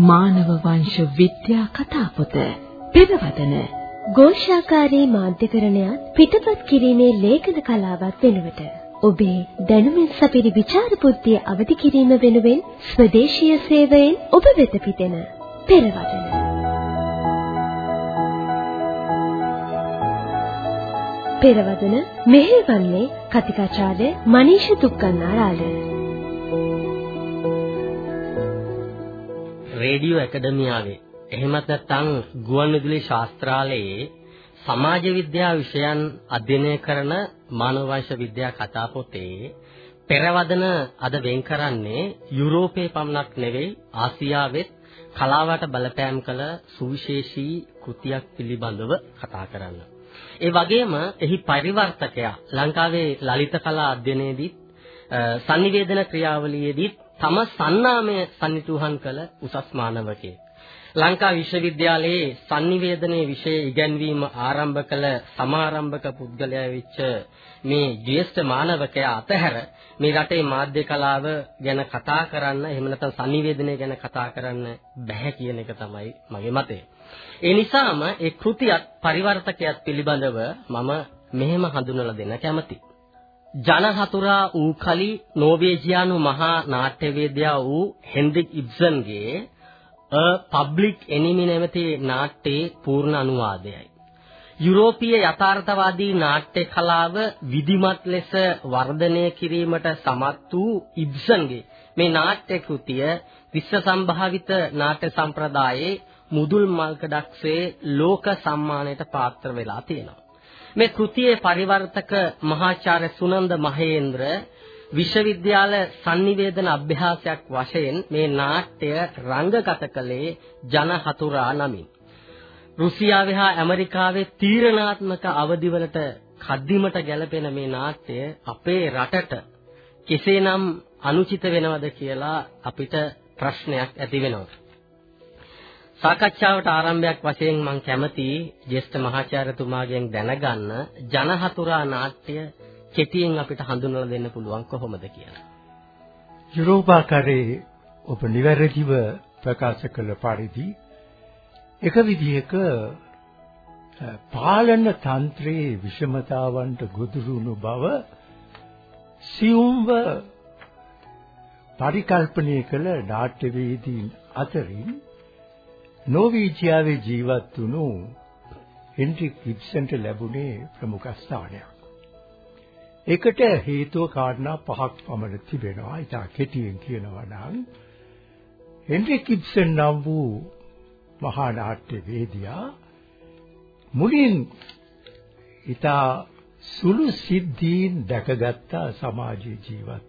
මානව වංශ විද්‍යා කතා පොත පෙරවදන ഘോഷාකාරී මාධ්‍යකරණයත් පිටපත් කිරීමේ ලේඛන කලාවත් වෙනුවට ඔබේ දැනුමින් සපිරි විචාර බුද්ධිය අවදි කිරීම වෙනුවෙන් ස්වදේශීය සේවයෙන් ඔබ වෙත පිටෙන පෙරවදන පෙරවදන මෙහෙවන්නේ කතිකාචාර්ය මනීෂ දුක්කන්නාරාල රේඩියෝ ඇකඩමියාවේ එහෙමත් නැත්නම් ගුවන්විදුලි ශාස්ත්‍රාලයේ සමාජ විද්‍යා විෂයන් අධ්‍යයනය කරන මානව වංශ විද්‍යා කතා පොතේ පෙරවදන අද වෙන් කරන්නේ යුරෝපයේ පමණක් නෙවෙයි ආසියාවෙත් කලාවට බලපෑම් කළ සුවිශේෂී කෘතියක් පිළිබඳව කතා කරන්න. ඒ වගේම එහි පරිවර්තකයා ලංකාවේ ලලිත කලා අධ්‍යයනයේදී sannivedana ක්‍රියාවලියේදී තම සන්නාමය සම්නිතුහන් කළ උසස් මානවකයෙක්. ලංකා විශ්වවිද්‍යාලයේ sannivedanaya විෂය ඉගැන්වීම ආරම්භ කළ සමාරම්භක පුද්ගලයා වෙච්ච මේ ජ්‍යෙෂ්ඨ මානවකයා අතහැර මේ රටේ මාධ්‍ය කලාව ගැන කතා කරන්න එහෙම නැත්නම් sannivedanaya ගැන කතා කරන්න බැහැ කියන එක තමයි මගේ මතය. ඒ නිසාම ඒ කෘතියත් පරිවර්තකයක් පිළිබඳව මම මෙහෙම හඳුන්වලා දෙන්න කැමතියි. ජනහතුරා වූ කලි නෝවේජියානු මහා නාට්‍යවේදියා වූ හෙන්රික් ඉබ්සන්ගේ A Public Enemy නැමැති නාට්‍යයේ පූර්ණ අනුවාදයයි. යුරෝපීය යථාර්ථවාදී නාට්‍ය කලාව විධිමත් ලෙස වර්ධනය කිරීමට සමත් වූ ඉබ්සන්ගේ මේ නාට්‍ය කෘතිය විශ්ව සම්භාවිත නාට්‍ය සම්ප්‍රදායේ මුදුල් මල්කඩක්සේ ලෝක සම්මානයට පාත්‍ර වෙලා තියෙනවා. මේ කෘතියේ පරිවර්තක මහාචාර්ය සුනන්ද මහේන්ද්‍ර විශ්වවිද්‍යාල sannivedana අභ්‍යාසයක් වශයෙන් මේ නාට්‍ය රංගගත කළේ ජන හතුරා නමින්. රුසියාවේ හා ඇමරිකාවේ තීරණාත්මක අවධිවලට කද්දිමට ගැලපෙන මේ නාට්‍ය අපේ රටට කෙසේනම් අනුචිත වෙනවද කියලා අපිට ප්‍රශ්නයක් ඇති වෙනවා. සාකච්ඡාවට ආරම්භයක් වශයෙන් මම කැමති ජ්‍යෙෂ්ඨ මහාචාර්යතුමාගෙන් දැනගන්න ජනහතුරා නාට්‍ය කෙටියෙන් අපිට හඳුන්වලා දෙන්න පුළුවන් කොහොමද කියලා. යුරෝපාකාරයේ ඔබ නිවැරදිව ප්‍රකාශ කළ පරිදි එක විදිහක පාලන තන්ත්‍රයේ විෂමතාවන්ට ගොදුරුණු බව සියුම්ව පරිකල්පනය කළ නාට්‍යවේදීන් අතරින් නෝවීජියාවේ ජීවත් වුණු හෙන්රික් ගිබ්සන්ට ලැබුණේ ප්‍රමුඛ ස්ථානයක්. ඒකට හේතුව කාරණා පහක් පමණ තිබෙනවා. ඉතා කෙටියෙන් කියනවා නම් හෙන්රික් ගිබ්සන් නම් වූ මහා නාට්‍යවේදියා මුලින් ඉතා සුළු සිද්ධීන් දැකගත්ත සමාජ ජීවත්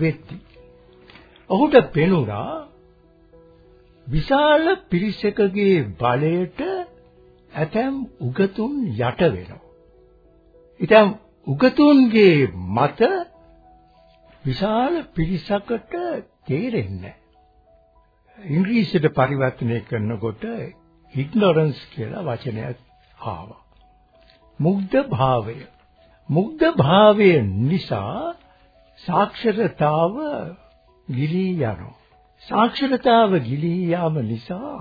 වෙtti. ඔහුට පෙනුණා විශාල පිරිසකගේ බලයට ඇතැම් උගතුන් යට වෙනවා. ඊටම් උගතුන්ගේ මත විශාල පිරිසකට තේරෙන්නේ ඉංග්‍රීසියට පරිවර්තනය කරනකොට ඉග්නොරන්ස් කියලා වචනයක් ආවා. මුග්ධ භාවය. මුග්ධ භාවය නිසා සාක්ෂරතාව ගිලී යනවා. සාක්ෂරතාව ගිලී යාම නිසා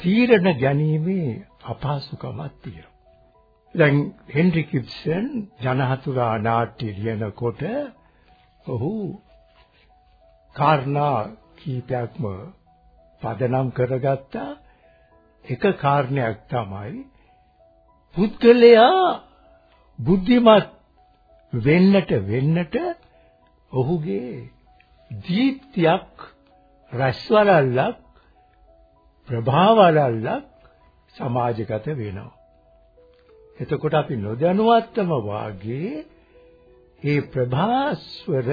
තීරණ ගැනීමේ අපහසුකමක් තියෙනවා. දැන් හෙන්රි කිප්සන් ජනහතුරා නාට්‍ය ලියනකොට ඔහු කාරණා කීපයක්ම පදනම් කරගත්ත එක කාරණයක් තමයි පුද්ගලයා බුද්ධිමත් වෙන්නට වෙන්නට ඔහුගේ දීප්තියක් රැස්වලල්ලක් ප්‍රභාවලල්ලක් සමාජගත වෙනවා. එතකොට අපි නොදැනුවත්වම වාගේ ඒ ප්‍රභාස්වර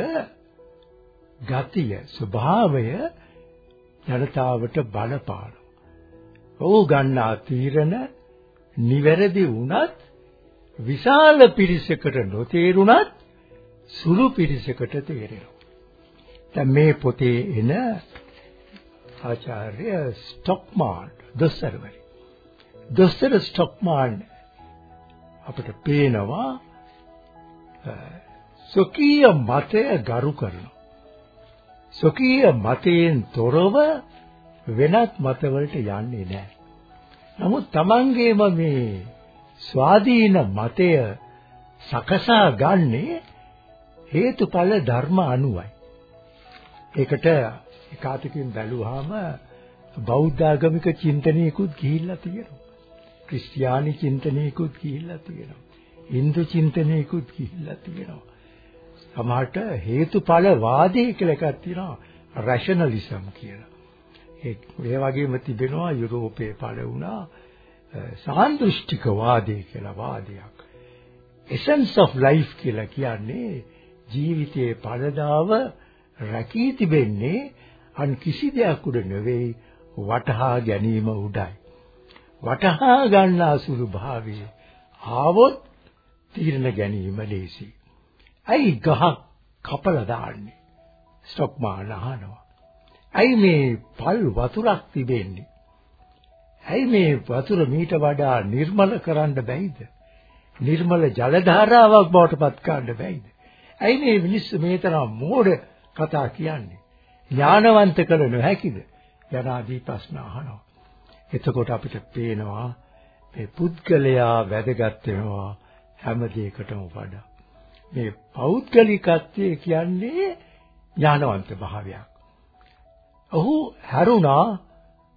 ගතිය ස්වභාවය ජනතාවට බලපාන. ඔහු ගන්නා තීරණ නිවැරදි වුණත් විශාල පිරිසකට නොතේරුණත් සුළු පිරිසකට තේරෙනවා. දැන් මේ පොතේ එන ආචාර්ය ස්ටොක්මාන් දොස්තරවරි. දොස්තර ස්ටොක්මාන් අපිට පේනවා සොකීය මතය ගරු කරනවා. සොකීය මතයෙන් තොරව වෙනත් මතවලට යන්නේ නැහැ. නමුත් Tamangeම මේ ස්වාධීන මතය සකසා ගන්නේ හේතුඵල ධර්ම අනුවයි. ඒකට එකාතකින් බැලුවාම බෞද්ධ ආගමික චින්තනයකුත් ගිහිල්ලා තියෙනවා. ක්‍රිස්තියානි චින්තනයකුත් ගිහිල්ලා තියෙනවා. හින්දු චින්තනයකුත් ගිහිල්ලා තියෙනවා. සමහරට හේතුඵල වාදී කියලා එකක් තියෙනවා. රෂනලිසම් කියලා. ඒ වගේම තිබෙනවා යුරෝපයේ පළ වුණා සාන්දෘෂ්ටික වාදය කියලා වාදයක්. essence of life කියලා කියන්නේ ජීවිතයේ පළදාව රැකී තිබෙන්නේ අන් කිසි දෙයක් උඩ නෙවෙයි වටහා ගැනීම උඩයි. වටහා ගන්නා සුළු භාවයේ ආවොත් තීරණ ගැනීම ලේසි. ඇයි ගහ කපලා දාන්නේ? ස්ටොක් මාන අහනවා. ඇයි මේ පල් වතුරක් තිබෙන්නේ? ඇයි මේ වතුර මීට වඩා නිර්මල කරන්න බැයිද? නිර්මල ජල ධාරාවක් බවට පත් කරන්න බැයිද? ඇයි මේ මිනිස්සු මේ තරම් මෝඩ කතා කියන්නේ? ඥානවන්ත කළ නොහැකිද? යනාදී ප්‍රශ්න අහනවා. එතකොට අපිට පේනවා මේ පුද්ගලයා වැදගත් වෙනවා හැම දෙයකටම වඩා. මේ පෞද්ගලිකත්වය කියන්නේ ඥානවන්ත භාවයක්. ඔහු හැරුණා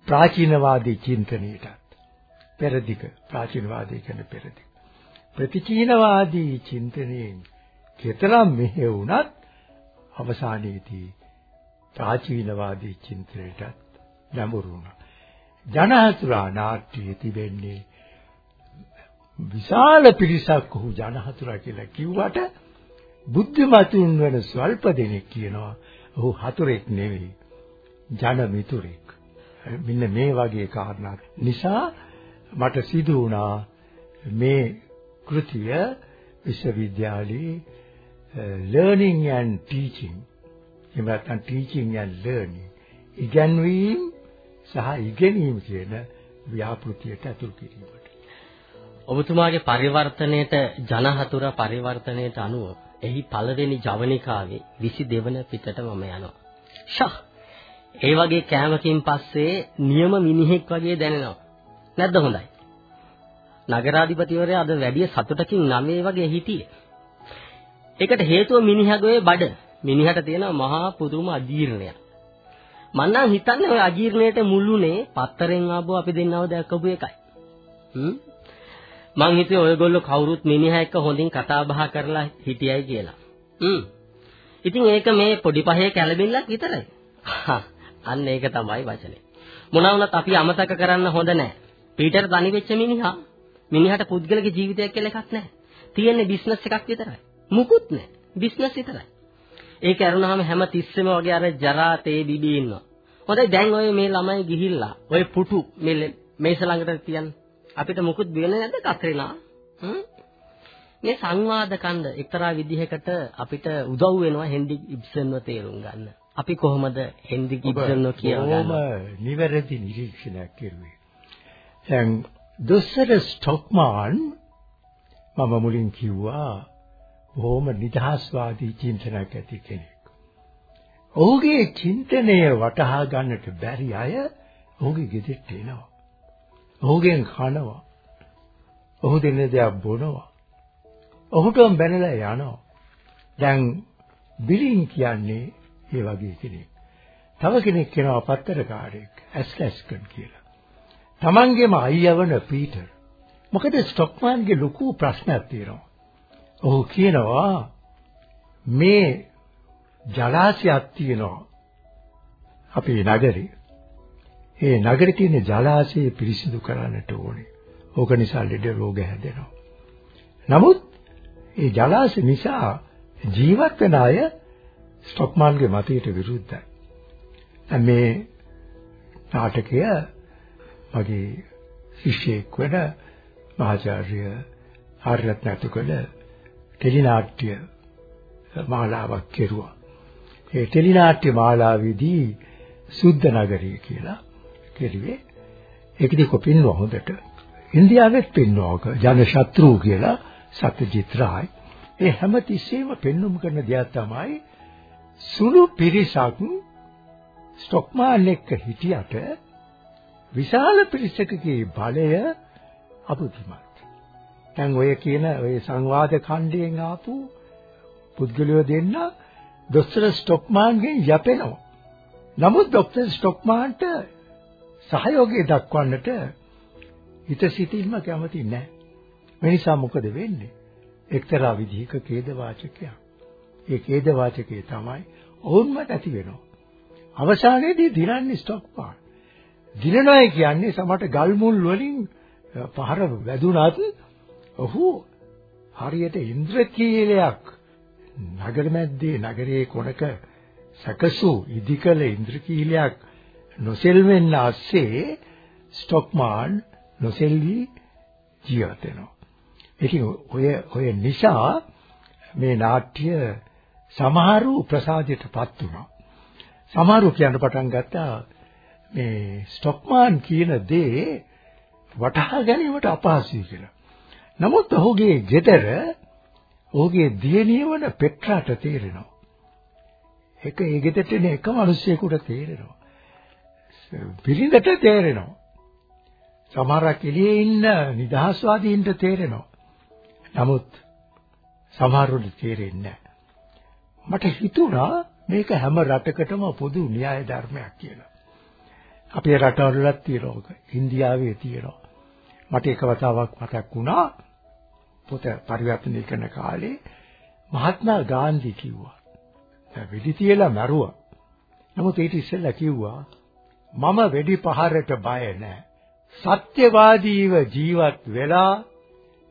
ප්‍රාචීනවාදී චින්තනයටත්. පෙරදිග ප්‍රාචීනවාදී කියන පෙරදිග. ප්‍රතිචීනවාදී චින්තනයෙන් කෙතරම් මෙහෙ වුණත් අවසානයේදී ප්‍රාචීනවාදී චින්තනයටත් නැඹුරු වුණා. ජනහතුරා නාට්‍යයේ තිබෙන්නේ විශාල පිරිසක් ඔහු ජනහතුරා කියලා කිව්වට බුද්ධිමතුන් වෙන ස්වල්ප දෙනෙක් කියනවා ඔහු හතුරෙක් නෙවෙයි ජන මිතුරෙක්. මෙන්න මේ වගේ කාරණා නිසා මට සිදු වුණා මේ කෘතිය විශ්වවිද්‍යාලයේ eh, learning and teaching එහෙම නැත්නම් teaching and learning ඉගැන්වීම සහ ඉගෙනීම කියන ව්‍යාපෘතියට ඇතුල් කිරීමට ඔබතුමාගේ පරිවර්තනයේට ජනහතුර පරිවර්තනයේට අනුව එහි පළවෙනි ජවනිකාවේ 22 වන පිටට මම යනවා. ෂා. ඒ වගේ කෑමකින් පස්සේ නියම මිනිහෙක් වගේ දැනෙනවා. නැද්ද හොඳයි? නගරාධිපතිවරයා අද වැඩි සතුටකින් නමේ වගේ හිටියේ. ඒකට හේතුව මිනිහගේ බඩ. මිනිහට තියෙන මහා පුදුම අජීර්ණයක්. මම නම් හිතන්නේ ඔය අජීර්ණයට මුල්ුනේ පත්තරෙන් ආපුව අපි දෙන්නව දැක්කපු එකයි. හ්ම් මං හිතුවේ ඔයගොල්ලෝ කවුරුත් මිනිහා එක්ක හොඳින් කතා බහ කරලා හිටියයි කියලා. හ්ම්. ඉතින් ඒක මේ පොඩි පහේ කැළඹිල්ලක් විතරයි. අන්න ඒක තමයි වචනේ. මොනවා වුණත් අපි අමතක කරන්න හොඳ නැහැ. පීටර් තනි වෙච්ච මිනිහා මිනිහට පුද්ගලික ජීවිතයක් කියලා එකක් නැහැ. තියෙන්නේ බිස්නස් එකක් විතරයි. මුකුත් නැහැ. බිස්නස් විතරයි. ඒක ඇරුණාම හැම තිස්සෙම වගේ අර ජරා තේ බිබී ඉන්නවා. හොඳයි දැන් ඔය මේ ළමයි ගිහිල්ලා ඔය පුටු මේ මේස ළඟට තියන්න. අපිට මුකුත් වෙන්නේ නැද්ද කත්රිනා? මේ සංවාද කණ්ඩ එක්තරා විදිහකට අපිට උදව් වෙනවා හෙන්ඩික් ඉබ්සන්ව තේරුම් ගන්න. අපි කොහොමද හෙන්ඩික් ඉබ්සන්ව කියවගන්නේ? නිවැරදි නිරීක්ෂණයක් කරුවේ. දැන් දොස්සර ස්ටොක්මාන් මම මුලින් කිව්වා බොහොම නිදහස්වාදී චින්තනයක් ඇති කෙනෙක්. ඔහුගේ චින්තනය වටහා ගන්නට බැරි අය ඔහුගේ ගෙදරට එනවා. ඔහුගෙන් කනවා. ඔහු දෙන දේක් බොනවා. ඔහුටම බැනලා යනවා. දැන් බිලින් කියන්නේ ඒ වගේ කෙනෙක්. තව කෙනෙක් කෙනා පත්තරකාරයෙක් ඇස්ලැස්කන් කියලා. Tamangeම අයියවන පීටර්. මොකද ස්ටොක්මාන්ගේ ලොකු ප්‍රශ්නයක් තියෙනවා. ඔහු කියනවා මේ ජලාශයක් තියෙනවා අපේ නගරේ. ඒ නගරේ තියෙන ජලාශය පිරිසිදු කරන්නට ඕනේ. ඕක නිසා ලෙඩ රෝග හැදෙනවා. නමුත් ඒ ජලාශය නිසා ජීවත් වෙන අය ස්ටොක්මාන්ගේ මතයට විරුද්ධයි. දැන් මේ නාටකය මගේ ශිෂ්‍යෙක් වෙන මහාචාර්ය ආර්යරත්න අතුකල ටෙලිනාට්‍ය මාලාවක් කෙරුවා. ඒ ටෙලිනාට්‍ය මාලාවේදී සුද්ධ නගරය කියලා කෙරුවේ. ඒකදී කොපින්නවා හොඳට. ඉන්දියාවෙත් පෙන්වෝක ජන ශත්‍රු කියලා සත්‍යජිත් රායි. ඒ හැම තිස්සෙම පෙන්눔 කරන දෙයක් තමයි සුළු පිරිසක් ස්ටොක්මාන් එක්ක හිටියට විශාල පිරිසකගේ බලය අබුද්ධිමත්. දැන් ඔය කියන ඔය සංවාද ඛණ්ඩයෙන් ආපු පුද්ගලයෝ දෙන්න දොස්තර ස්ටොක්මාන්ගෙන් යැපෙනවා. නමුත් ડોක්ටර් ස්ටොක්මාන්ට සහයෝගය දක්වන්නට හිත සිතින්ම කැමති නැහැ. මේ නිසා මොකද වෙන්නේ? එක්තරා විදිහක ඛේද වාචකයක්. ඒ ඛේද වාචකයේ තමයි ඔවුන්ම ඇති වෙනවා. අවසානයේදී දිනන්නේ ස්ටොක්මාන්. දිනනයි කියන්නේ සමහරට ගල් මුල් වලින් පහර වැදුනත් ඔහු හරියට ඉන්ද්‍රකීලයක් නගර මැද්දේ නගරයේ කොනක සැකසූ ඉදිකල ඉන්ද්‍රකීලයක් නොසෙල්වෙන්න ASCII ස්ටොක්මාන් නොසෙල්වි ජීවත් වෙනවා. ඉතින් ඔය ඔය නිසා මේ නාට්‍ය සමහරු ප්‍රසාදයටපත් වුණා. සමහරු කියන්න පටන් ගත්තා මේ ස්ටොක්මාන් කියන දේ වටහා ගැනීමට අපහසුයි කියලා. නමුත් ඔහුගේ ගෙදර ඔහුගේ දියණිය වන පෙට්‍රාට තේරෙනවා. ඒක ඒ ගෙදරට එන එක මිනිස්සෙකුට තේරෙනවා. පිළිඳට තේරෙනවා. සමහරක් එළියේ ඉන්න නිදහස්වාදීන්ට තේරෙනවා. නමුත් සමහරුන්ට තේරෙන්නේ මට හිතුණා මේක හැම රටකටම පොදු න්‍යාය ධර්මයක් කියලා. අපේ රටවලත් තියෙනවා. ඉන්දියාවේ තියෙනවා. මට එක වතාවක් මතක් වුණා පොත පරිවර්තනය කරන කාලේ මහත්මා ගාන්ධි කිව්වා. වෙඩි තියලා මැරුවා. නමුත් ඊට ඉස්සෙල්ලා කිව්වා මම වෙඩි පහරට බය නැහැ. සත්‍යවාදීව ජීවත් වෙලා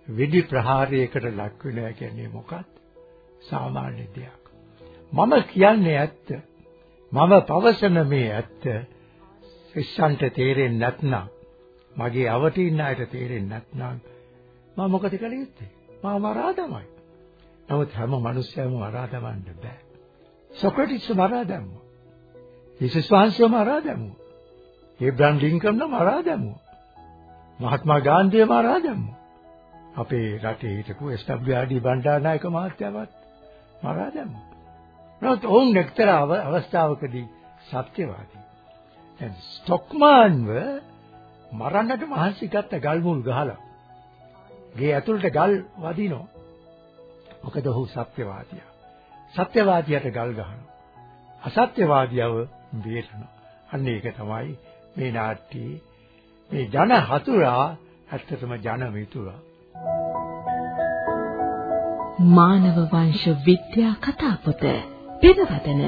වෙඩි ප්‍රහාරයකට ලක් වෙනවා කියන්නේ මොකක්ද? සාමාන්‍ය දෙයක්. මම කියන්නේ ඇත්ත. මම පවසන මේ ඇත්ත ශිෂ්‍යන්ට තේරෙන්නේ නැත්නම් මගේ අවටින් අයට තේරෙන්නේ නැත්නම් මම මොකද කළ යුත්තේ? මම මරා තමයි. නමුත් හැම මිනිස්සයම මරා දමන්න බෑ. සොක්‍රටිස් මරා දැම්මා. යේසුස් වහන්සේ මරා දැම්මා. ඒබ්‍රහම් ලින්කන් මරා දැම්මා. මහත්මා ගාන්ධිය මරා දැම්මා. අපේ රටේ හිටපු SWRD බණ්ඩාරනායක මහත්තයාවත් මරා දැම්මා. නමුත් ඔවුන් එක්තරා අවස්ථාවකදී සත්‍යවාදී. දැන් ස්ටොක්මාන්ව මරන්නට මහන්සි ගත්ත ගල් මුල් ගහලා. ගේ ඇතුළට ගල් වදිනවා. මොකද ඔහු සත්‍යවාදියා. සත්‍යවාදියාට ගල් ගහනවා. අසත්‍යවාදියව බේරනවා. අන්න ඒක තමයි මේ නාට්‍යයේ මේ ජන හතුරා ඇත්තටම ජන මිතුරා. මානව වංශ විද්‍යා කතාපොත පෙරවදන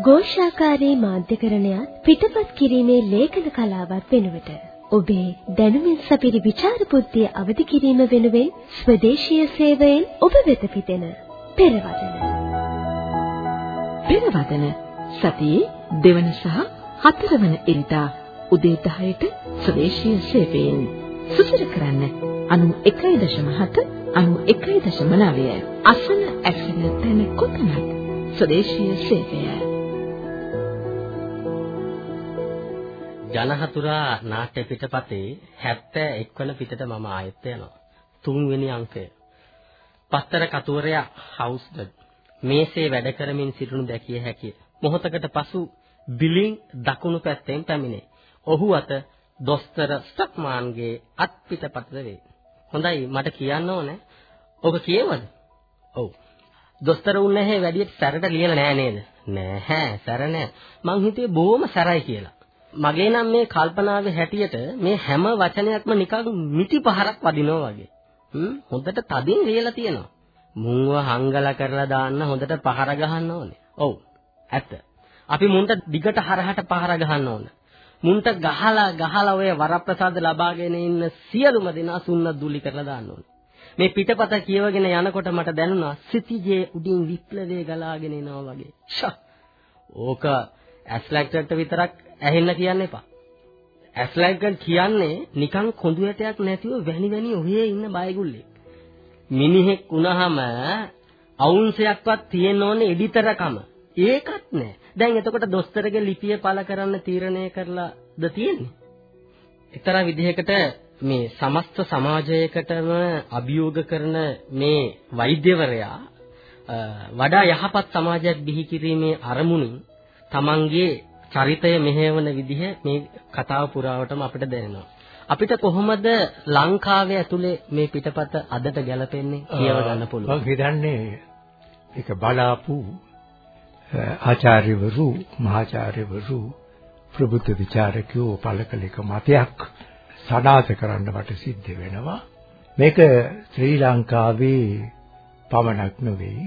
ഘോഷාකාරී මාධ්‍යකරණයත් පිටපත් කිරීමේ ලේඛන කලාවත් වෙනුවට ඔබේ දැනුමින් සපිරි විචාර බුද්ධිය අවදි කිරීම වෙනුවෙන් ස්වදේශීය සේවයෙන් ඔබ වෙත පිටෙන පෙරවදන. පෙරවදන සතියේ දෙවන සහ හතරවන ඉරිදා උදේ 10ට ස්වදේශීය සේවයෙන් සුසර කරන්න 91.7 91.9 අසන ඇසෙන තැන කොතනද ස්වදේශීය සේවය. ජනහතුරා නාට්‍ය පිටපතේ 71 වන පිටට මම ආයෙත් යනවා තුන්වෙනි අංකය පස්තර කතුවරයා හවුස්ද මේසේ වැඩ කරමින් සිටිනු දැකිය හැකිය. මොහොතකට පසු බිලින් දකුණු පැත්තෙන් පැමිණේ. ඔහු අත දොස්තර ස්ටොක්මාන්ගේ අත් පිටපතද වේ. හොඳයි මට කියන්න ඕනේ. ඔබ කියවද? ඔව්. දොස්තර උන්නේ වැඩියට සැරට ලියලා නෑ නේද? නෑ සැර නෑ. මං හිතුවේ බොහොම සැරයි කියලා. මගේ නම් මේ කල්පනාවේ හැටියට මේ හැම වචනයක්ම නිකන් මිටි පහරක් වදිනවා වගේ. හ්ම් හොඳට තදින් ලියලා තියෙනවා. මුන්ව හංගලා කරලා දාන්න හොඳට පහර ගහන්න ඕනේ. ඔව්. ඇත්ත. අපි මුන්ට දිගට හරහට පහර ගහන්න ඕන. මුන්ට ගහලා ගහලා ඔය වරප්‍රසාද ලබාගෙන ඉන්න සියලුම දෙනා සුන්නත් දුලි කරලා දාන්න ඕනේ. මේ පිටපත කියවගෙන යනකොට මට දැනුණා සිටිජේ උඩින් විප්ලවය ගලාගෙන එනවා වගේ. ෂා. ඕක ඇස්ලැක්ටර්ට විතරක් ඇහෙන්න කියන්න එපා. ඇස්ලැක්ටර් කියන්නේ නිකන් කොඳු ඇටයක් නැතිව වැනි වැනි ඔහේ ඉන්න බයගුල්ලෙක්. මිනිහෙක් වුණාම අවුන්සයක්වත් තියෙන්න ඕනේ එඩිතරකම. ඒකත් නෑ. දැන් එතකොට දොස්තරගේ ලිපිය පළ කරන්න තීරණය කරලාද තියෙන්නේ? එක්තරා විදිහකට මේ සමස්ත සමාජයකටම අභියෝග කරන මේ වෛද්‍යවරයා වඩා යහපත් සමාජයක් බිහි කිරීමේ අරමුණින් තමන්ගේ චරිතය මෙහෙවන විදිහ මේ කතාව පුරාවටම අපිට දැනෙනවා. අපිට කොහොමද ලංකාවේ ඇතුලේ මේ පිටපත අදට ගැලපෙන්නේ කියව ගන්න පුළුවන්. මම හිතන්නේ ඒක බලාපු ආචාර්යවරු මහාචාර්යවරු ප්‍රබුද්ධ විචාරකයෝ පළ කළ එක මතයක් සනාථ කරන්න මට සිද්ධ වෙනවා. මේක ශ්‍රී ලංකාවේ පමණක් නෙවෙයි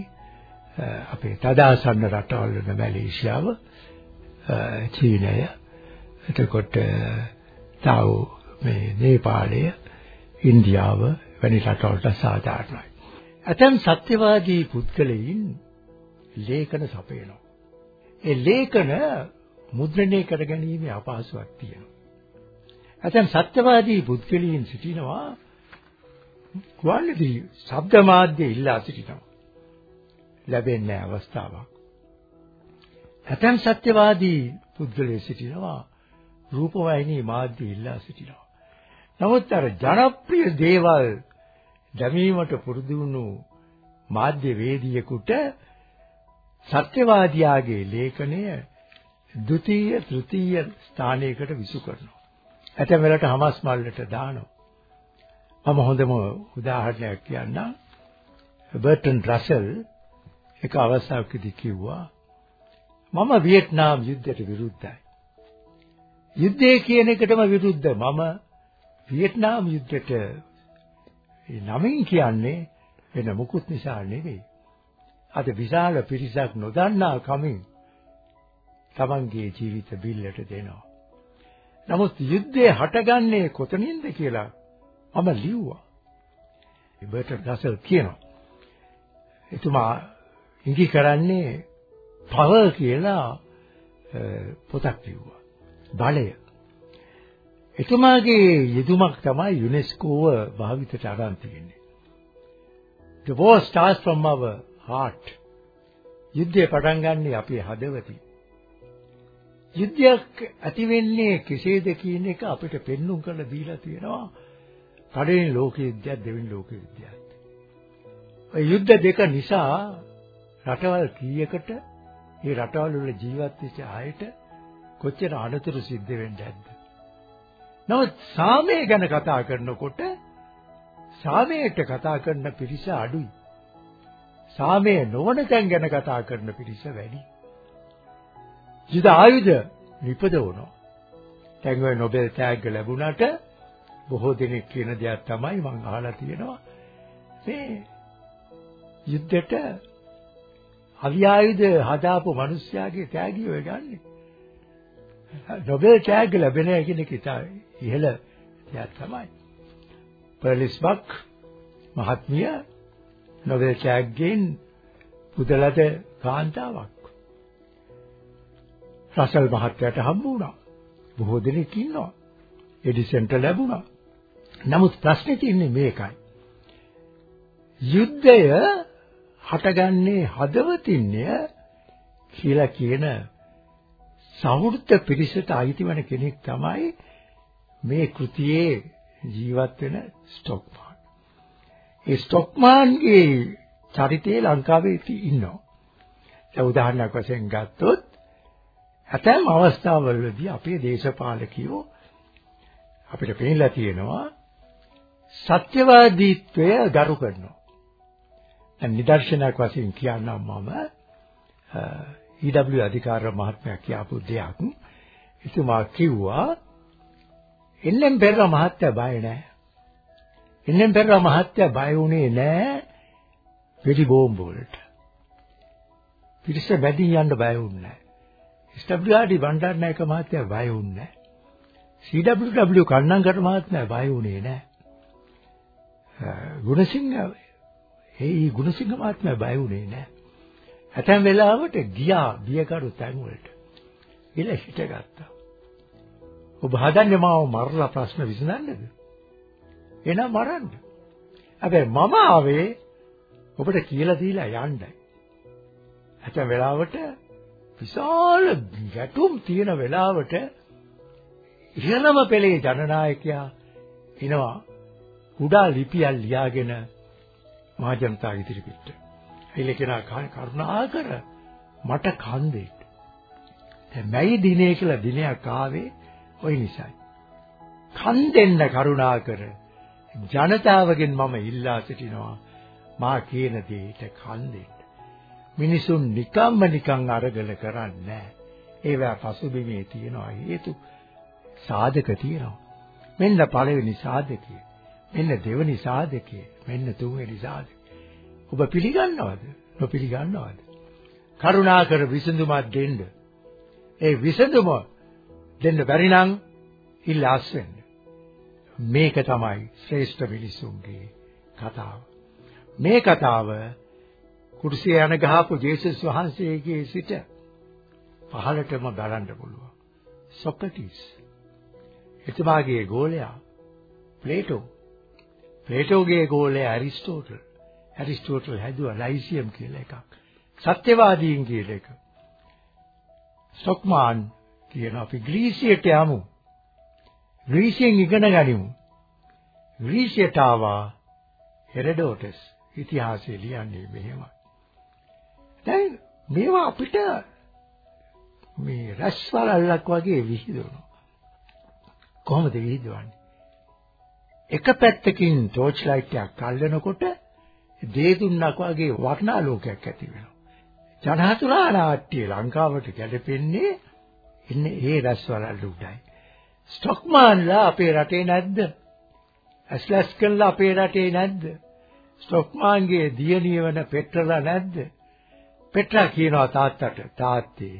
අපේ තදාසන්න රටවල් වන මැලේසියාව චීනය එතකොට තාව් මේ නේපාලය ඉන්දියාව වැනි රටවලට සාධාරණයි. ඇතැම් සත්‍යවාදී පුද්ගලයින් ලේඛන සපයනවා. ඒ ලේඛන මුද්‍රණය කර ගැනීම අපහසුයක් තියෙනවා. ඇතැම් සත්‍යවාදී පුද්ගලයන් සිටිනවා ගුවන්විදුලි ශබ්ද මාධ්‍ය ඉල්ලා සිටිනවා. ලැබෙන්නේ අවස්ථාවක්. ඇතැම් සත්‍යවාදී පුද්ගලයන් සිටිනවා රූපවාහිනී මාධ්‍ය ඉල්ලා සිටිනවා. නමුත් අර ජනප්‍රිය දේවල් දැමීමට පුරුදු වුණු මාධ්‍ය වේදියෙකුට සත්‍යවාදියාගේ ලේඛනය ද්විතීය තෘතීය ස්ථානයකට විසු කරනවා. ඇතැම් වෙලට හමස් මල්ලට දානවා. මම හොඳම උදාහරණයක් කියන්නම්. බර්ටන් රසල් එක අවස්ථාවකදී කිව්වා මම වියට්නාම් යුද්ධයට විරුද්ධයි. යුද්ධය කියන එකටම විරුද්ධ මම වියට්නාම් යුද්ධයට නමින් කියන්නේ වෙන මුකුත් නිසා නෙවෙයි. අද විශාල පිරිසක් නොදන්නා කමින් තමන්ගේ ජීවිත බිල්ලට දෙනවා. නමුත් යුද්ධය හටගන්නේ කොතනින්ද කියලා මම ලිව්වා. බර්ටන් රසල් කියනවා. එතුමා ඉඟි කරන්නේ පවර් කියලා පොතක් ලිව්වා. බලය. එතුමාගේ යෙදුමක් තමයි යුනෙස්කෝව භාවිතයට අරන් තියෙන්නේ. The war starts from our heart. යුද්ධය පටන් ගන්නේ අපේ හදවතින්. යුද්ධයක් ඇති වෙන්නේ කෙසේද කියන එක අපිට පෙන්눔 කරලා දීලා තියෙනවා. පළවෙනි ලෝක යුද්ධයත් දෙවෙනි ලෝක යුද්ධයත්. ඔය යුද්ධ දෙක නිසා රටවල් කීයකට මේ රටවල් වල ජීවත් වෙච්ච අයට කොච්චර අනතුරු සිද්ධ වෙන්නේ නැද්ද? නමුත් සාමය ගැන කතා කරනකොට සාමයට කතා කරන පිරිස අඩුයි. සාමය නොවන තැන් ගැන කතා කරන පිරිස වැඩි. යුද ආයුධ නිපදවනවා. දැන් ඔය නොබෙල් තෑග්ග ලැබුණාට බොහෝ දෙනෙක් කියන දෙයක් තමයි මම අහලා තියෙනවා. මේ යුද්ධෙට අවියායුධ හදාපු මිනිස්යාගේ තෑගිය ඔය ගන්නෙ. නොබෙල් තෑග්ග ලැබෙන කියන එක ඉහළ දෙයක් තමයි. පර්ලිස් බක් මහත්මිය නොබෙල් තෑග්ගෙන් පුදලද කාන්තාවක්. රසල් මහත්තයාට හම්බ වුණා. බොහෝ දෙනෙක් ඉන්නවා. එඩිසන්ට ලැබුණා. නමුත් ප්‍රශ්නේ තියෙන්නේ මේකයි. යුද්ධය හටගන්නේ හදවතින්ය කියලා කියන සහෘද පිරිසට අයිති වෙන කෙනෙක් තමයි මේ කෘතියේ ජීවත් වෙන ස්ටොක්මාන්. ඒ ස්ටොක්මාන්ගේ චරිතය ලංකාවේ ඉන්නවා. දැන් උදාහරණයක් වශයෙන් ගත්තොත් ඇතැම් අවස්ථාවලදී අපේ දේශපාලකයෝ අපිට පේලා තියෙනවා සත්‍යවාදීත්වය ගරු කරනවා. දැන් නිදර්ශනයක් වශයෙන් කියන්නම් මම ඊ.ඩබ්ලිව් අධිකාර මහත්මයා කියපු දෙයක්. එතුමා කිව්වා එන්නෙන් පෙර මහත්තයා බය නැහැ. එන්නෙන් පෙර මහත්තයා බය වුණේ නැහැ වෙඩි බෝම්බ වලට. පිරිස බැදී යන්න බය වුණේ නැහැ. SWRD බණ්ඩාරනායක මහත්තයා බය වුණේ නැහැ. CWW කන්නංගර මහත්මයා බය වුණේ නැහැ. ගුණසිංහ ඒ ගුණසිංහ මහත්මයා බය වුණේ නැහැ. ඇතැම් වෙලාවට ගියා බියකරු තැන් වලට. ගිහලා හිටගත්තා. ඔබ හදන්නේ මාව මරලා ප්‍රශ්න විසඳන්නද? එහෙනම් මරන්න. හැබැයි මම ආවේ ඔබට කියලා දීලා යන්නයි. ඇතැම් වෙලාවට විශාල ගැටුම් තියෙන වෙලාවට ඉහළම පෙළේ ජනනායකයා එනවා කුඩා ලිපියක් ලියාගෙන මහජනතාව ඉදිරිපිට. එයිල කෙනා කරුණාකර මට කන් දෙන්න. දැන් මැයි දිනේ කියලා දිනයක් ආවේ ওই නිසායි. කන් දෙන්න කරුණාකර ජනතාවගෙන් මම ඉල්ලා සිටිනවා මා කියන දෙයට කන් දෙන්න. මිනිසුන් නිකම්ම නිකං අරගල කරන්නේ නැහැ. ඒවා පසුබිමේ තියනවා හේතු සාධක තියෙනවා. මෙන්න පළවෙනි සාධකය. මෙන්න දෙවෙනි සාධකය. මෙන්න තුන්වෙනි සාධකය. ඔබ පිළිගන්නවද? නොපිළිගන්නවද? කරුණාකර විසඳුමක් දෙන්න. ඒ විසඳුම දෙන්න බැරි නම් ඉල්ලාස් වෙන්න. මේක තමයි ශ්‍රේෂ්ඨ මිනිසුන්ගේ කතාව. මේ කතාව කුරුසිය යන ගහපු ජේසුස් වහන්සේගේ සිට පහළටම බලන්න පුළුවන්. සොක්‍රටිස් එතුමාගේ ගෝලයා ප්ලේටෝ ප්ලේටෝගේ ගෝලයා ඇරිස්ටෝටල්. ඇරිස්ටෝටල් හැදුවා ලයිසියම් කියලා එකක්. සත්‍යවාදීන් කියලා එක ස්ටොක්මාන් කියන අපි ග්‍රීසියට යමු. ග්‍රීසියෙන් ඉගෙන ගනිමු. ග්‍රීසියට ආවා හෙරඩෝටස් ඉතිහාසය ලියන්නේ මෙහෙමයි. දැන් මේවා අපිට මේ රස්වලල්ලක් වගේ විහිදුණා. කොහොමද විහිදුවන්නේ? එක පැත්තකින් ටෝච් ලයිට් එකක් අල්ලනකොට දේ දුන්නක් වගේ වර්ණාලෝකයක් ඇති වෙනවා. ජනහතුරා නාට්‍ය ලංකාවට ගැලපෙන්නේ ඉන්නේ ඒ රැස්වලල් උඩයි. ස්ටොක්මාන්ලා අපේ රටේ නැද්ද? ඇස්ලස් කළා අපේ රටේ නැද්ද? ස්ටොක්මාන්ගේ දියණිය වෙන පෙට්‍රලා නැද්ද? පෙට්‍රා කියනවා තාත්තට තාත්තේ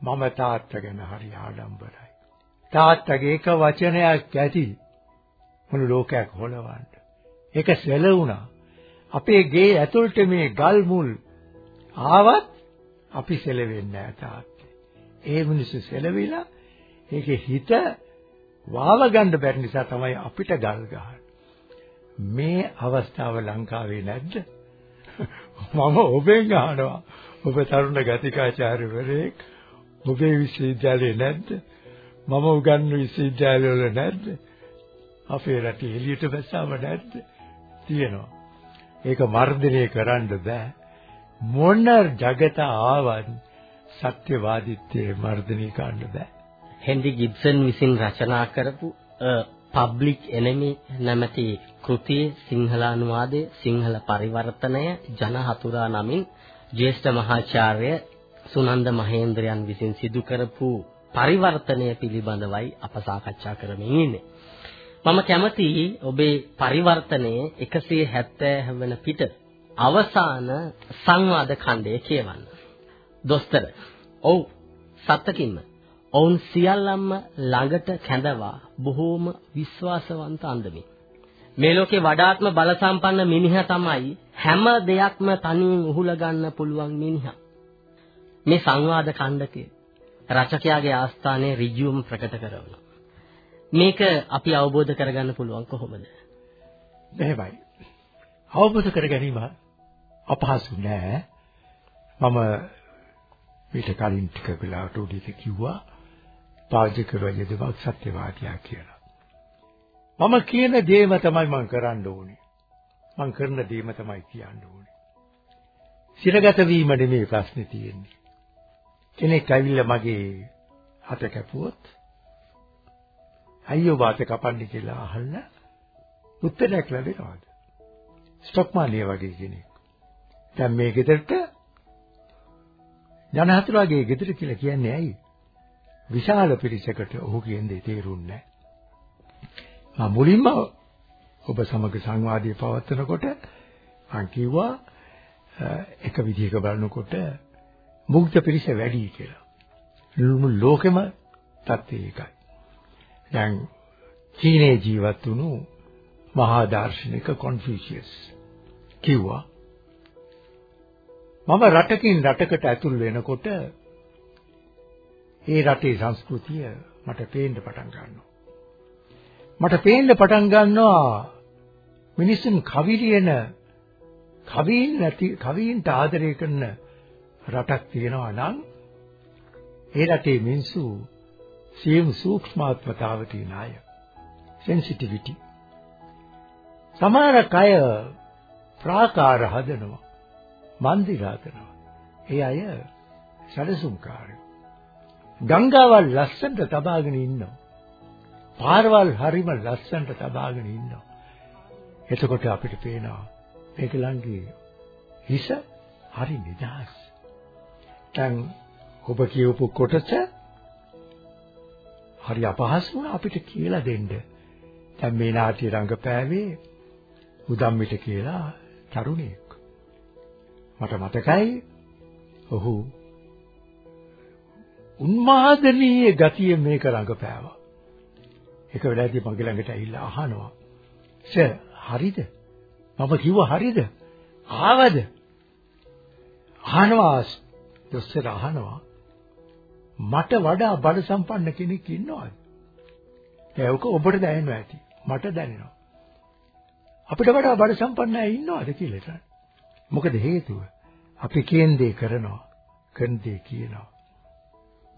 මම තාත්තා ගැන හරි ආඩම්බරයි. තාත්තගේ එක වචනයක් ඇති මුළු ලෝකයක් හොලවන්න. ඒක සැලුණා. අපේ ගේ ඇතුළට මේ ගල් මුල් ආවත් අපි සැලෙන්නේ නැහැ තාත්තේ. ඒ මිනිස්සු සැලවිලා ඒකේ හිත වාව ගන්න බැරි නිසා තමයි අපිට ගල් ගහන්නේ. මේ අවස්ථාව ලංකාවේ නැද්ද? මම ඔබෙන් අහනවා. ඔබ තරුණ ගතිකාචාර්යවරයෙක් ඔබේ විශ්වවිද්‍යාලේ නැද්ද? මම උගන්වු විශ්වවිද්‍යාලවල නැද්ද? අපේ රටේ එළියට බැස්සම නැද්ද? තියෙනවා. ඒක මර්ධනය කරන්න බෑ. මොන జగත ආවත් සත්‍යවාදීත්වයේ මර්ධනය කරන්න බෑ. හෙන්රි ගිබ්සන් විසින් රචනා කරපු පබ්ලික් එනමි නැමැති කෘතියේ සිංහල අනුවාදයේ සිංහල පරිවර්තනය ජන හතුරා නමින් ජ්‍යෙෂ්ඨ මහාචාර්ය සුනන්ද මහේන්ද්‍රයන් විසින් සිදු කරපු පරිවර්තනය පිළිබඳවයි අප සාකච්ඡා කරමින් ඉන්නේ. මම කැමතියි ඔබේ පරිවර්තනයේ 170 වෙන පිට අවසාන සංවාද ඛණ්ඩය කියවන්න. දොස්තර. ඔව් සත්තකින්ම. ඔවුන් සියල්ලම ළඟට කැඳවා බොහෝම විශ්වාසවන්ත අන්දමින්. මේ ලෝකේ වඩාත්ම බල සම්පන්න මිනිහා තමයි හැම දෙයක්ම තනියෙන් උහුල ගන්න පුළුවන් මිනිහා. මේ සංවාද ඛණ්ඩකයේ රචකයාගේ ආස්ථානයේ ඍජුවම ප්‍රකට කරනවා. මේක අපි අවබෝධ කරගන්න පුළුවන් කොහොමද? මෙහෙමයි. අවබෝධ කර ගැනීම අපහසු නෑ. මම ඊට කලින් ටික වෙලාවට උඩට කිව්වා පාජක රජදවක් සත්‍යවාදියා කියලා. මම කියන දේම තමයි මම කරන්න ඕනේ. මම කරන දේම තමයි කියන්න ඕනේ. සිරගත වීම නෙමෙයි ප්‍රශ්නේ තියෙන්නේ. කෙනෙක් ඇවිල්ලා මගේ හත කැපුවොත් අයියෝ වාත කපන්නේ කියලා අහලා උත්තරයක් ලැබෙනවද? ස්ටොක්මාලිය වගේ කෙනෙක්. දැන් මේ ගෙදරට ජනහතුරාගේ ගෙදර කියලා කියන්නේ ඇයි? විශාල පිරිසකට ඔහු කියන්නේ තේරුන්නේ නැහැ. මම මුලින්ම ඔබ සමග සංවාදයේ පවත්වනකොට මම කිව්වා එක විදිහක බලනකොට මුග්ධ පිරිස වැඩි කියලා. මුළු ලෝකෙම තත්ත්වය ඒකයි. දැන් චීනයේ ජීවත් වුණු මහා දාර්ශනික කොන්ෆියුසියස් කිව්වා මම රටකින් රටකට ඇතුල් වෙනකොට ඒ රටේ සංස්කෘතිය මට පේන්න පටන් ගන්නවා. මට පේන්න පටන් ගන්නවා මිනිසුන් කවි ලියන කවීන් නැති කවීන්ට ආදරය කරන රටක් තියෙනවා නම් ඒ රටේ මිනිස්සු සියුම් සූක්ෂමාත්මතාව තියෙන අය සෙන්සිටිවිටි සමහර අය ප්‍රාකාර හදනවා මන්දිර හදනවා ඒ අය සැලසුම්කාරයෝ ගංගාවල් ලස්සනට තබාගෙන ඉන්නවා. පාරවල් හරිම ලස්සනට තබාගෙන ඉන්නවා. එතකොට අපිට පේනවා මේකලන්ගේ හිස හරි නිදහස්. දැන් ඔබ කියවපු කොටස හරි අපහසු වුණා අපිට කියලා දෙන්න. දැන් මේ නාට්‍ය රංගපෑවේ උදම්මිට කියලා තරුණයෙක්. මට මතකයි ඔහු උන්මාදනීය ගතිය මේක රංගපෑවා. එක වෙලාවදී මගේ ළඟට ඇවිල්ලා අහනවා. "සර්, හරිද? මම කිව්වා හරිද? ආවද?" අහනවා දොස්තර අහනවා මට වඩා බඩ සම්පන්න කෙනෙක් ඉන්නවද? ඒක ඔබට දැනෙනවා ඇති. මට දැනෙනවා. අපිට වඩා බඩ සම්පන්න අය ඉන්නවද කියලා හිතන්න. මොකද හේතුව? අපි කියන දේ කරනවා, කරන දේ කියනවා.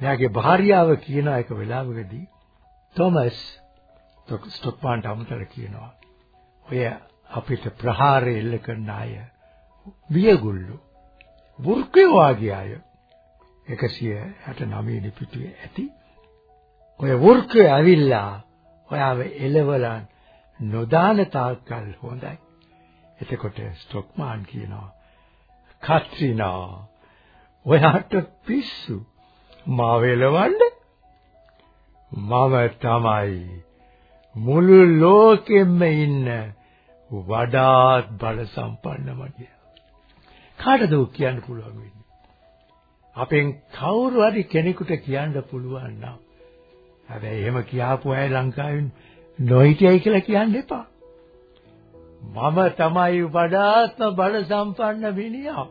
එයාගේ භාර්යාව කියන එක වෙලාවකදී තොමස් ස්ටොක්මාන්ට අමතර කියනවා. ඔය අපිට ප්‍රහාරය එල්ල කරන අය වියගුල්ලු වෘක්කේ වාගේ අය 169 පිටුවේ ඇති ඔය වෘක්කේ ඇවිල්ලා ඔයාව එලවලා නොදාන තාක්කල් හොඳයි එතකොට ස්ටොක්මාන් කියනවා කත්රිනා ඔයාට පිස්සු මාව එලවන්න මම තමයි මුළු ලෝකෙම ඉන්න වඩාත් බල සම්පන්න මගිය. කාටද කියන්න පුළුවන් වෙන්නේ? අපෙන් කවුරු හරි කෙනෙකුට කියන්න පුළුවන් නම් හැබැයි එහෙම කියාපු අය ලංකාවෙන් නොහිටියයි කියලා කියන්න එපා. මම තමයි වඩාත්ම බල සම්පන්න මිනිහා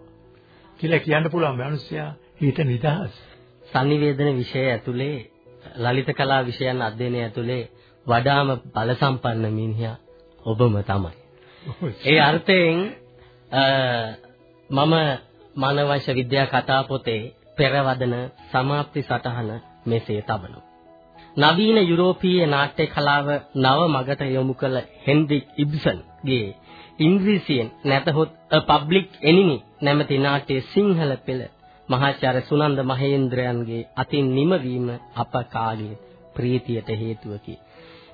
කියලා කියන්න පුළුවන් මිනිස්සයා ඊට නිදහස්. sannivedana විෂය ඇතුලේ ලලිත කලා විෂයන් අධ්‍යයනය ඇතුලේ වඩාම බල සම්පන්න මිනිහා ඔබම තමයි. ඒ අර්ථයෙන් මම මානවංශ විද්‍යා කතා පොතේ පෙරවදන සමාප්ති සටහන මෙසේ තබනවා. නවීන යුරෝපීය නාට්‍ය කලාව නව මගට යොමු කළ හෙන්රික් ඉබ්සන්ගේ ඉංග්‍රීසියෙන් නැතහොත් A Public Enemy නැමැති නාට්‍යයේ සිංහල පෙළ මහාචාර්ය සුනන්ද මහේන්ද්‍රයන්ගේ අතින් නිමවීම අප කාලයේ ප්‍රීතියට හේතුවකි.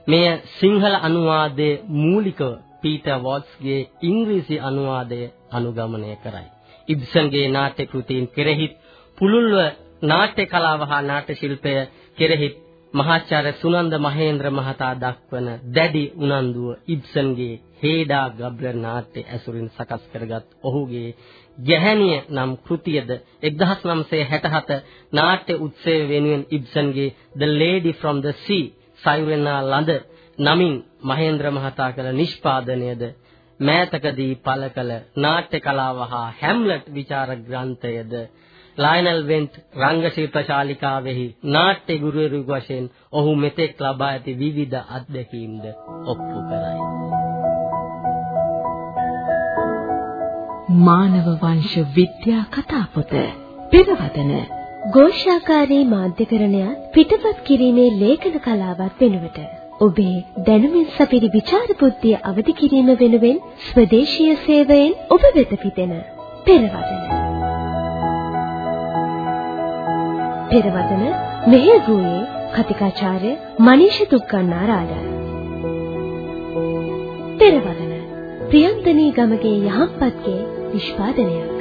මෙය සිංහල අනුවාදයේ මූලිකව පීටර් වොට්ස්ගේ ඉංග්‍රීසි අනුවාදය අනුගමනය කරයි. ඉබ්සන්ගේ නාට්‍ය කෘතීන් කෙරෙහි පුළුල්ව නාට්‍ය කලාව හා නාට්‍ය ශිල්පය කෙරෙහි මහාචාර්ය සුනන්ද මහේන්ද්‍ර මහතා දක්වන දැඩි උනන්දුව ඉබ්සන්ගේ හේඩා ගබ්ලර් නාට්‍ය ඇසුරින් සකස් කරගත් ඔහුගේ ගැහැණිය නම් කෘතියද 1967 නාට්‍ය උත්සවය වෙනුවෙන් ඉබ්සන්ගේ The Lady from the Sea සයිරෙනා ලඳ නමින් මහේන්ද්‍ර මහතා කළ නිෂ්පාදනයද මෑතකදී පළ කළ නාට්‍ය කලාව හා හැම්ලට් විචාර ග්‍රන්ථයද ලයනල් වෙන්ට් රංග ශිල්පශාලිකාවෙහි නාට්‍ය ගුරුවරයෙකු වශයෙන් ඔහු මෙතෙක් ලබා ඇති විවිධ අත්දැකීම්ද ඔප්පු කරයි. මානව වංශ විද්‍යා කතාපොත පෙරවදන ഘോഷාකාරී මාධ්‍යකරණයත් පිටපත් කිරීමේ ලේඛන කලාවත් වෙනුවට ඔබේ දැනුමින් සපිරි විචාර බුද්ධිය අවදි කිරීම වෙනුවෙන් ස්වදේශීය සේවයෙන් ඔබ වෙත පිටෙන පෙරවදන. පෙරවදන මෙහෙයුවේ කතිකාචාර්ය මනීෂ දුක්ඛනාරාල. පෙරවදන ප්‍රියන්තනී ගමගේ යහපත්ගේ නිෂ්පාදනයක්